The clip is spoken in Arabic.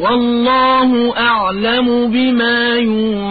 والله أعلم بما يوعون